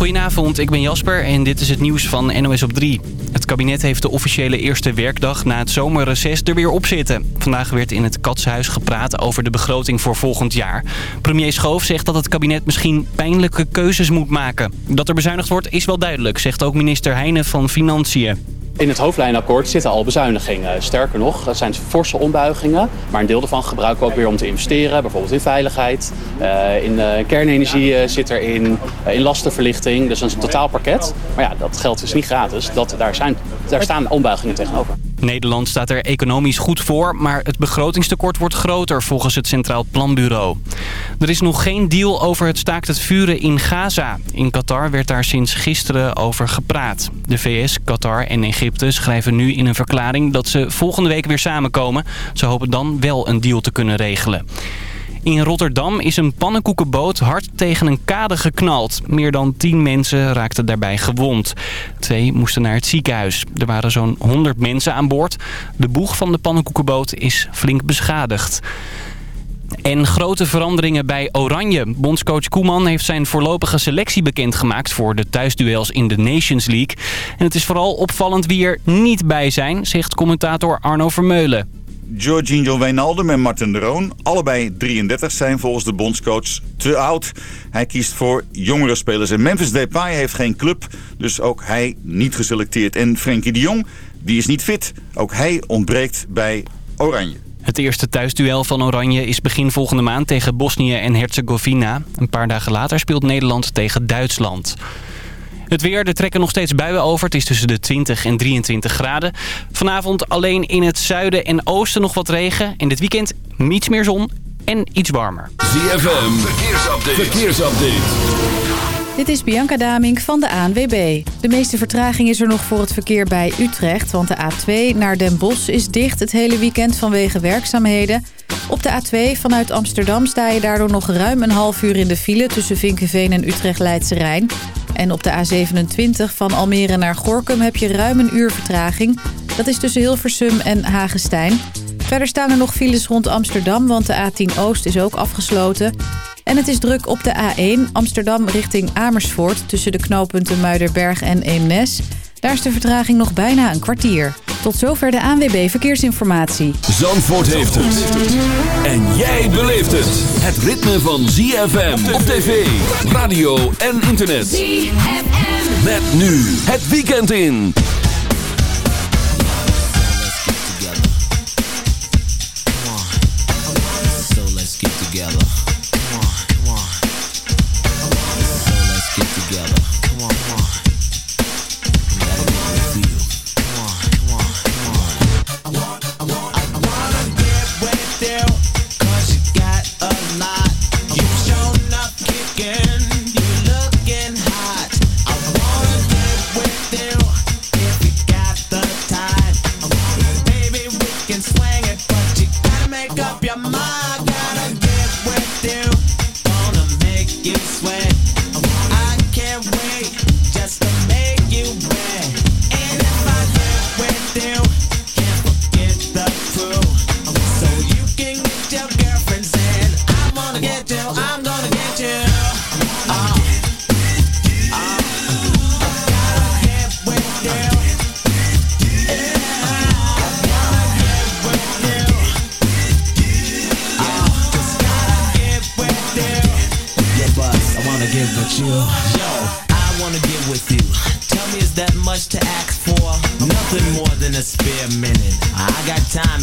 Goedenavond, ik ben Jasper en dit is het nieuws van NOS op 3. Het kabinet heeft de officiële eerste werkdag na het zomerreces er weer op zitten. Vandaag werd in het Katshuis gepraat over de begroting voor volgend jaar. Premier Schoof zegt dat het kabinet misschien pijnlijke keuzes moet maken. Dat er bezuinigd wordt is wel duidelijk, zegt ook minister Heijnen van Financiën. In het hoofdlijnakkoord zitten al bezuinigingen. Sterker nog, dat zijn forse ombuigingen. Maar een deel daarvan gebruiken we ook weer om te investeren. Bijvoorbeeld in veiligheid. Uh, in uh, kernenergie uh, zit erin. in lastenverlichting. Dus dat is een totaalpakket. Maar ja, dat geld is niet gratis. Dat, daar, zijn, daar staan ombuigingen tegenover. Nederland staat er economisch goed voor, maar het begrotingstekort wordt groter volgens het Centraal Planbureau. Er is nog geen deal over het staakt het vuren in Gaza. In Qatar werd daar sinds gisteren over gepraat. De VS, Qatar en Egypte schrijven nu in een verklaring dat ze volgende week weer samenkomen. Ze hopen dan wel een deal te kunnen regelen. In Rotterdam is een pannenkoekenboot hard tegen een kade geknald. Meer dan 10 mensen raakten daarbij gewond. Twee moesten naar het ziekenhuis. Er waren zo'n 100 mensen aan boord. De boeg van de pannenkoekenboot is flink beschadigd. En grote veranderingen bij Oranje. Bondscoach Koeman heeft zijn voorlopige selectie bekendgemaakt voor de thuisduels in de Nations League. En het is vooral opvallend wie er niet bij zijn, zegt commentator Arno Vermeulen. Jorginho Wijnaldum en Martin de Roon, allebei 33, zijn volgens de bondscoach te oud. Hij kiest voor jongere spelers. En Memphis Depay heeft geen club, dus ook hij niet geselecteerd. En Frenkie de Jong, die is niet fit. Ook hij ontbreekt bij Oranje. Het eerste thuisduel van Oranje is begin volgende maand tegen Bosnië en Herzegovina. Een paar dagen later speelt Nederland tegen Duitsland. Het weer, er trekken nog steeds buien over. Het is tussen de 20 en 23 graden. Vanavond alleen in het zuiden en oosten nog wat regen. En dit weekend iets meer zon en iets warmer. ZFM, verkeersupdate. verkeersupdate. Dit is Bianca Damink van de ANWB. De meeste vertraging is er nog voor het verkeer bij Utrecht... want de A2 naar Den Bosch is dicht het hele weekend vanwege werkzaamheden. Op de A2 vanuit Amsterdam sta je daardoor nog ruim een half uur in de file... tussen Vinkenveen en Utrecht-Leidse Rijn. En op de A27 van Almere naar Gorkum heb je ruim een uur vertraging. Dat is tussen Hilversum en Hagestein. Verder staan er nog files rond Amsterdam, want de A10 Oost is ook afgesloten... En het is druk op de A1 Amsterdam richting Amersfoort... tussen de knooppunten Muiderberg en Eemnes. Daar is de vertraging nog bijna een kwartier. Tot zover de ANWB Verkeersinformatie. Zandvoort heeft het. En jij beleeft het. Het ritme van ZFM op tv, radio en internet. ZFM. Met nu het weekend in.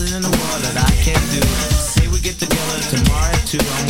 nothing in the world that I can't do. Say we get together tomorrow too.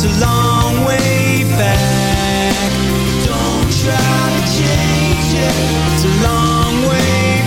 it's a long way back. Don't try to chase it a long way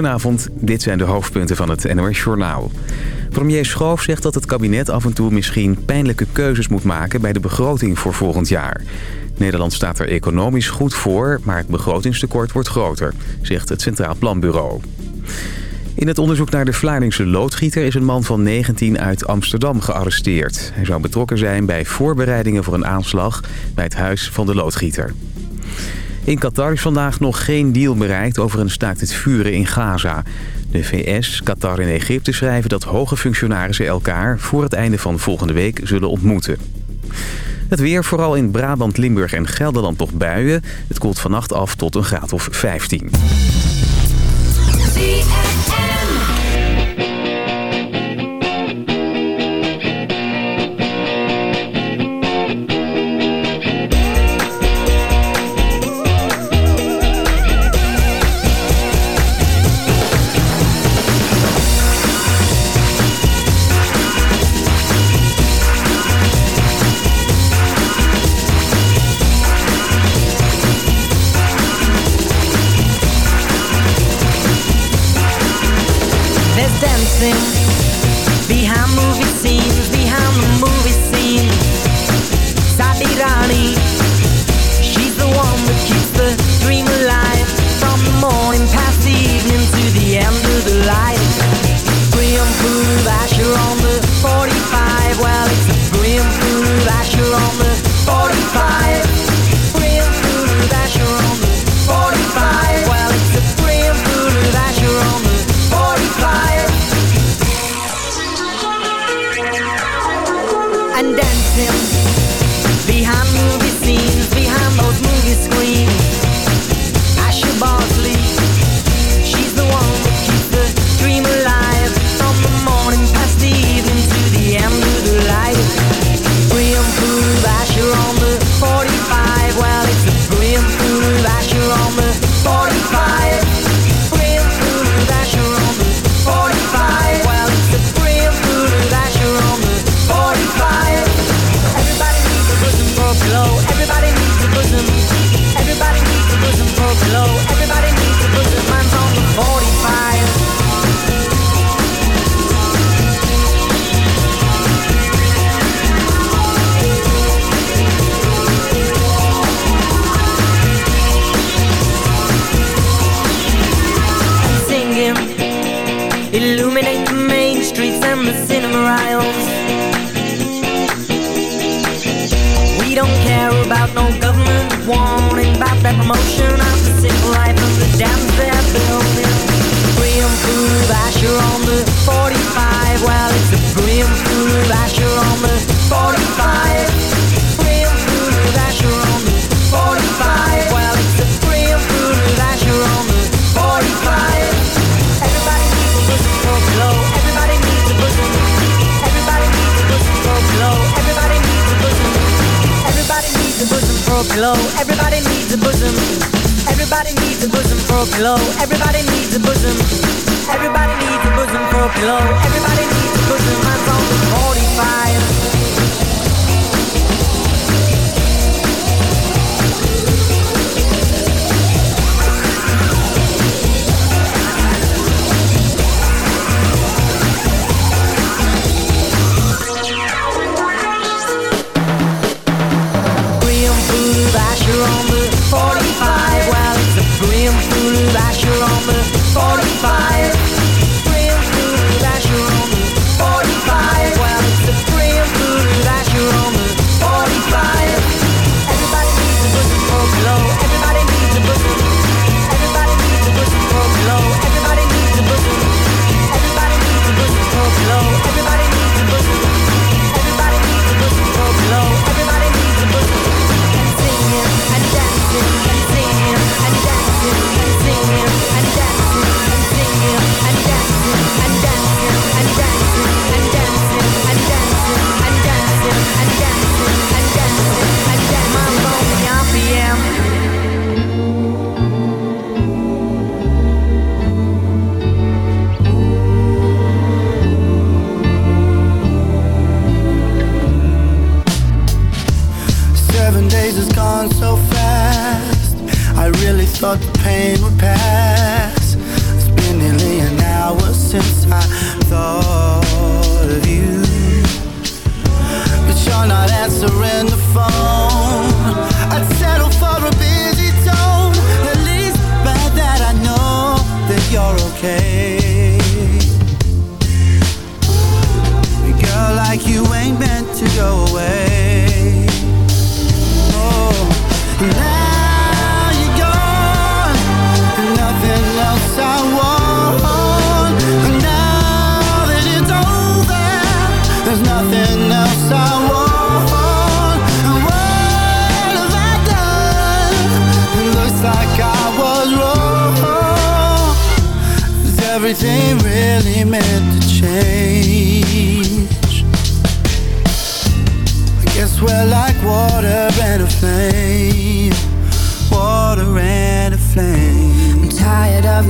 Goedenavond, dit zijn de hoofdpunten van het NOS-journaal. Premier Schoof zegt dat het kabinet af en toe misschien pijnlijke keuzes moet maken... bij de begroting voor volgend jaar. Nederland staat er economisch goed voor, maar het begrotingstekort wordt groter... zegt het Centraal Planbureau. In het onderzoek naar de Vlaardingse loodgieter is een man van 19 uit Amsterdam gearresteerd. Hij zou betrokken zijn bij voorbereidingen voor een aanslag bij het huis van de loodgieter. In Qatar is vandaag nog geen deal bereikt over een staakt het vuren in Gaza. De VS, Qatar en Egypte schrijven dat hoge functionarissen elkaar voor het einde van volgende week zullen ontmoeten. Het weer, vooral in Brabant, Limburg en Gelderland toch buien. Het koelt vannacht af tot een graad of 15.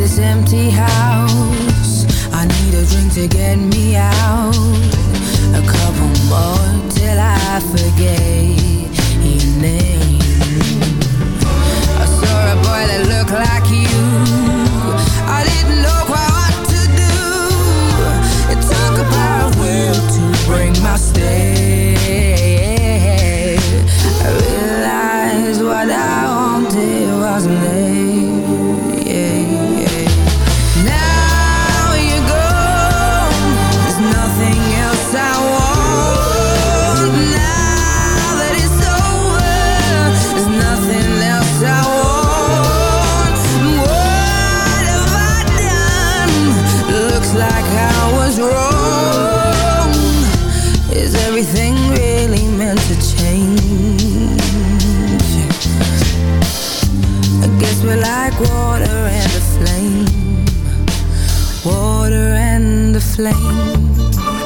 this empty house. I need a drink to get me out. A couple more till I forget your name. I saw a boy that looked like you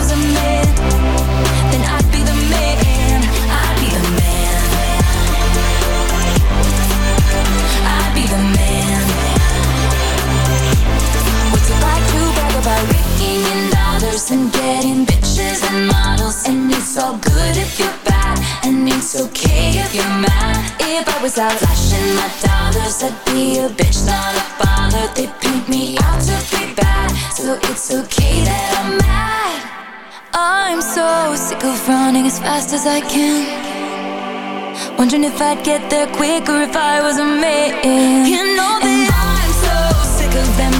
was a man, then I'd be the man. I'd be the man. I'd be the man. What's it like to brag about raking dollars and getting bitches and models? And it's all good if you're bad, and it's okay if you're mad. If I was out flashing my dollars, I'd be a bitch, not a baller. They so it's okay that I'm mad. I'm so sick of running as fast as I can. Wondering if I'd get there quicker if I was a man. You know that I'm so sick of them